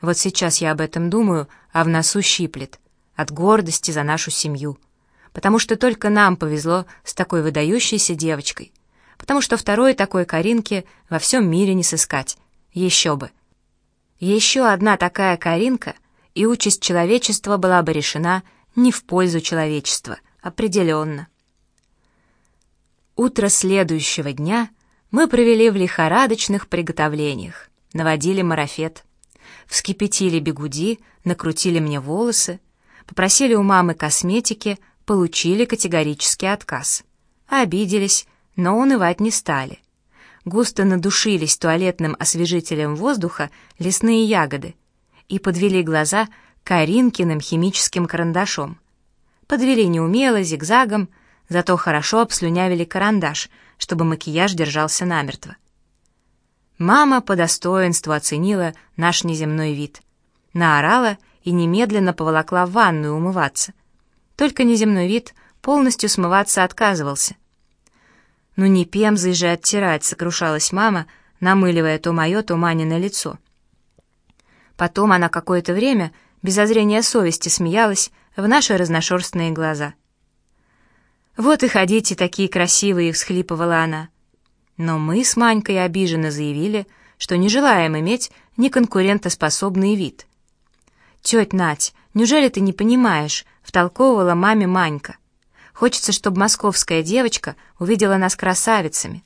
Вот сейчас я об этом думаю, а в носу щиплет. От гордости за нашу семью. Потому что только нам повезло с такой выдающейся девочкой. Потому что второй такой Каринки во всем мире не сыскать. Еще бы. Еще одна такая Каринка, и участь человечества была бы решена не в пользу человечества, определенно. Утро следующего дня мы провели в лихорадочных приготовлениях, наводили марафет, вскипятили бегуди, накрутили мне волосы, попросили у мамы косметики, получили категорический отказ. Обиделись, но унывать не стали. Густо надушились туалетным освежителем воздуха лесные ягоды и подвели глаза Каринкиным химическим карандашом. Подвели неумело, зигзагом, зато хорошо обслюнявили карандаш, чтобы макияж держался намертво. Мама по достоинству оценила наш неземной вид. Наорала и немедленно поволокла в ванную умываться. Только неземной вид полностью смываться отказывался. «Ну не пемзой же оттирать», — сокрушалась мама, намыливая то мое, то Манино лицо. Потом она какое-то время, без зазрения совести, смеялась в наши разношерстные глаза — «Вот и ходите, такие красивые!» — всхлипывала она. Но мы с Манькой обиженно заявили, что не желаем иметь неконкурентоспособный вид. «Теть Нать, неужели ты не понимаешь?» — втолковывала маме Манька. «Хочется, чтобы московская девочка увидела нас красавицами».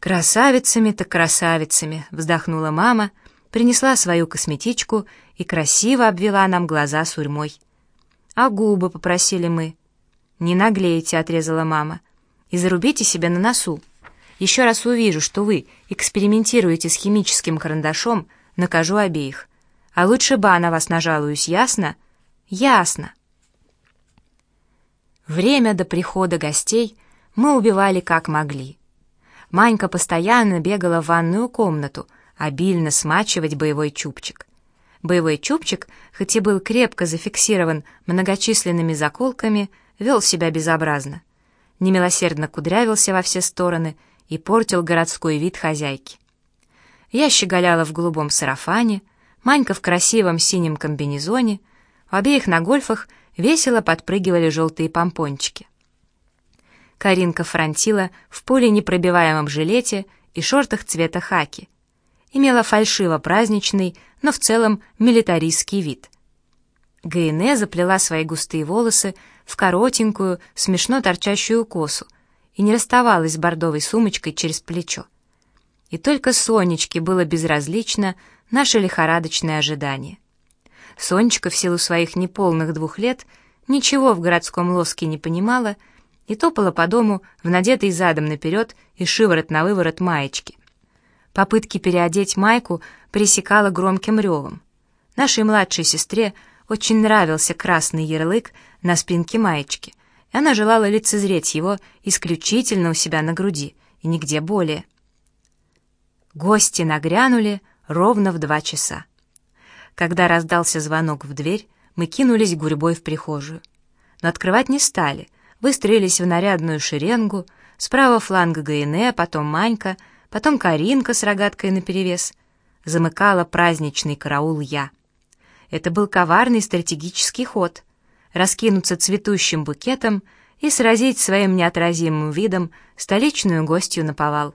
«Красавицами-то красавицами!» — вздохнула мама, принесла свою косметичку и красиво обвела нам глаза сурьмой. «А губы?» — попросили мы. «Не наглейте», — отрезала мама. «И зарубите себя на носу. Еще раз увижу, что вы экспериментируете с химическим карандашом, накажу обеих. А лучше бы на вас нажалуюсь, ясно?» «Ясно». Время до прихода гостей мы убивали как могли. Манька постоянно бегала в ванную комнату, обильно смачивать боевой чубчик. Боевой чубчик, хоть и был крепко зафиксирован многочисленными заколками, вел себя безобразно, немилосердно кудрявился во все стороны и портил городской вид хозяйки. Я щеголяла в голубом сарафане, Манька в красивом синем комбинезоне, в обеих на гольфах весело подпрыгивали желтые помпончики. Каринка фронтила в поле непробиваемом жилете и шортах цвета хаки. Имела фальшиво-праздничный, но в целом милитаристский вид. Гайне заплела свои густые волосы в коротенькую, смешно торчащую косу и не расставалась с бордовой сумочкой через плечо. И только Сонечке было безразлично наше лихорадочное ожидание. Сонечка в силу своих неполных двух лет ничего в городском лоске не понимала и топала по дому в надетой задом наперед и шиворот на выворот маечки. Попытки переодеть майку пресекала громким ревом. Нашей младшей сестре — очень нравился красный ярлык на спинке маечки, она желала лицезреть его исключительно у себя на груди и нигде более. Гости нагрянули ровно в два часа. Когда раздался звонок в дверь, мы кинулись гурьбой в прихожую. Но открывать не стали, выстроились в нарядную шеренгу, справа фланга Гаине, потом Манька, потом Каринка с рогаткой наперевес. Замыкала праздничный караул я — это был коварный стратегический ход — раскинуться цветущим букетом и сразить своим неотразимым видом столичную гостью на повал.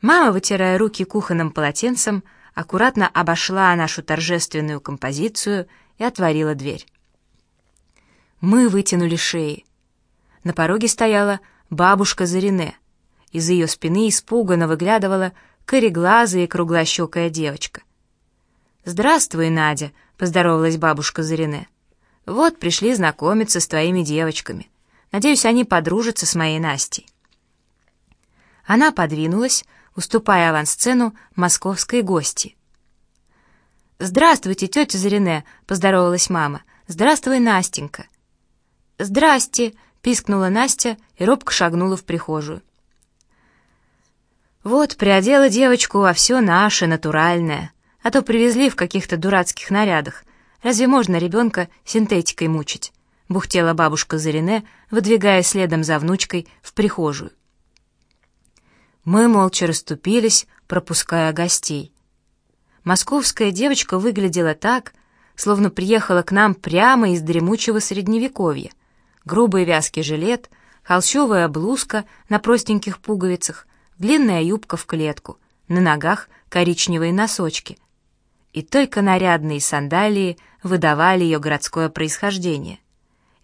Мама, вытирая руки кухонным полотенцем, аккуратно обошла нашу торжественную композицию и отворила дверь. Мы вытянули шеи. На пороге стояла бабушка Зарине. Из ее спины испуганно выглядывала кореглазая и круглощекая девочка. «Здравствуй, Надя», — поздоровалась бабушка Зарине. «Вот пришли знакомиться с твоими девочками. Надеюсь, они подружатся с моей Настей». Она подвинулась, уступая авансцену московской гости. «Здравствуйте, тетя Зарине», — поздоровалась мама. «Здравствуй, Настенька». «Здрасте», — пискнула Настя и робко шагнула в прихожую. «Вот, приодела девочку во все наше, натуральное», а то привезли в каких-то дурацких нарядах. Разве можно ребенка синтетикой мучить?» — бухтела бабушка Зарине, выдвигая следом за внучкой в прихожую. Мы молча расступились, пропуская гостей. Московская девочка выглядела так, словно приехала к нам прямо из дремучего средневековья. Грубый вязкий жилет, холщовая блузка на простеньких пуговицах, длинная юбка в клетку, на ногах коричневые носочки. И только нарядные сандалии выдавали ее городское происхождение.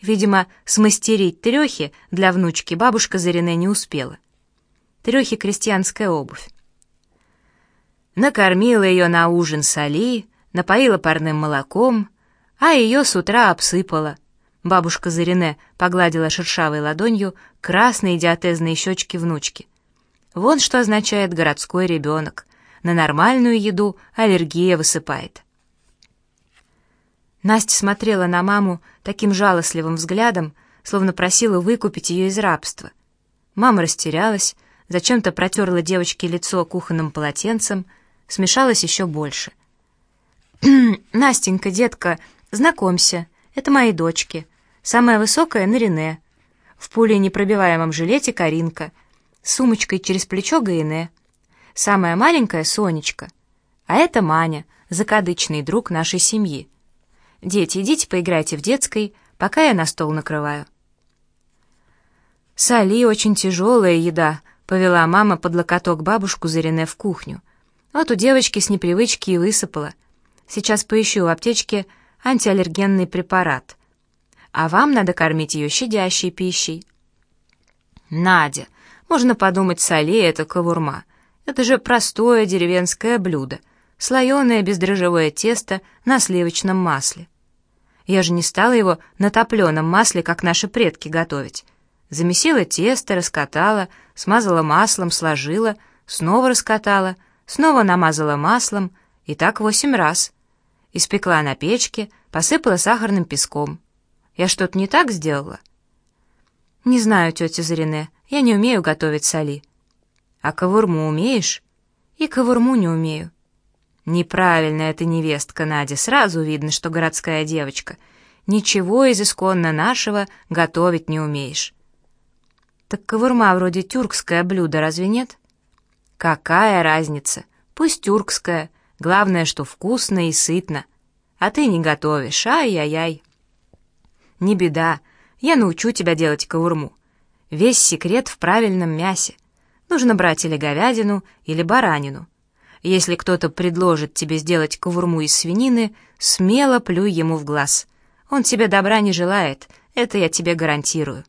Видимо, смастерить трехи для внучки бабушка Зарине не успела. Трехи — крестьянская обувь. Накормила ее на ужин соли, напоила парным молоком, а ее с утра обсыпала. Бабушка Зарине погладила шершавой ладонью красные диатезные щечки внучки. Вон что означает городской ребенок. На нормальную еду аллергия высыпает. Настя смотрела на маму таким жалостливым взглядом, словно просила выкупить ее из рабства. Мама растерялась, зачем-то протерла девочке лицо кухонным полотенцем, смешалась еще больше. «Настенька, детка, знакомься, это мои дочки. Самая высокая — Нарине. В пуле непробиваемом жилете Каринка, с сумочкой через плечо Гаине. Самая маленькая — Сонечка. А это Маня, закадычный друг нашей семьи. Дети, идите поиграйте в детской, пока я на стол накрываю». «Соли очень тяжелая еда», — повела мама под локоток бабушку Зарине в кухню. Вот у девочки с непривычки и высыпала. Сейчас поищу в аптечке антиаллергенный препарат. А вам надо кормить ее щадящей пищей. Надя, можно подумать, соли — это кавурма. Это же простое деревенское блюдо, слоеное бездрожжевое тесто на сливочном масле. Я же не стала его на топленом масле, как наши предки, готовить. Замесила тесто, раскатала, смазала маслом, сложила, снова раскатала, снова намазала маслом, и так восемь раз. Испекла на печке, посыпала сахарным песком. Я что-то не так сделала? Не знаю, тетя Зарине, я не умею готовить соли. А ковурму умеешь? И ковурму не умею. Неправильная ты невестка, Надя, сразу видно, что городская девочка. Ничего из исконно нашего готовить не умеешь. Так ковурма вроде тюркское блюдо, разве нет? Какая разница? Пусть тюркская, главное, что вкусно и сытно. А ты не готовишь, ай-яй-яй. Не беда, я научу тебя делать ковурму. Весь секрет в правильном мясе. Нужно брать или говядину, или баранину. Если кто-то предложит тебе сделать ковурму из свинины, смело плюй ему в глаз. Он тебе добра не желает, это я тебе гарантирую.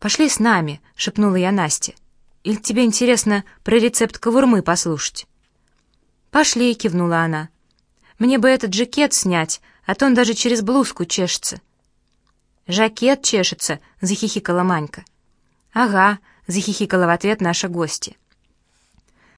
«Пошли с нами», — шепнула я Насте. «Или тебе интересно про рецепт ковурмы послушать?» «Пошли», — кивнула она. «Мне бы этот жакет снять, а то он даже через блузку чешется». «Жакет чешется», — захихикала Манька. «Ага», — захихикала в ответ наша гостья.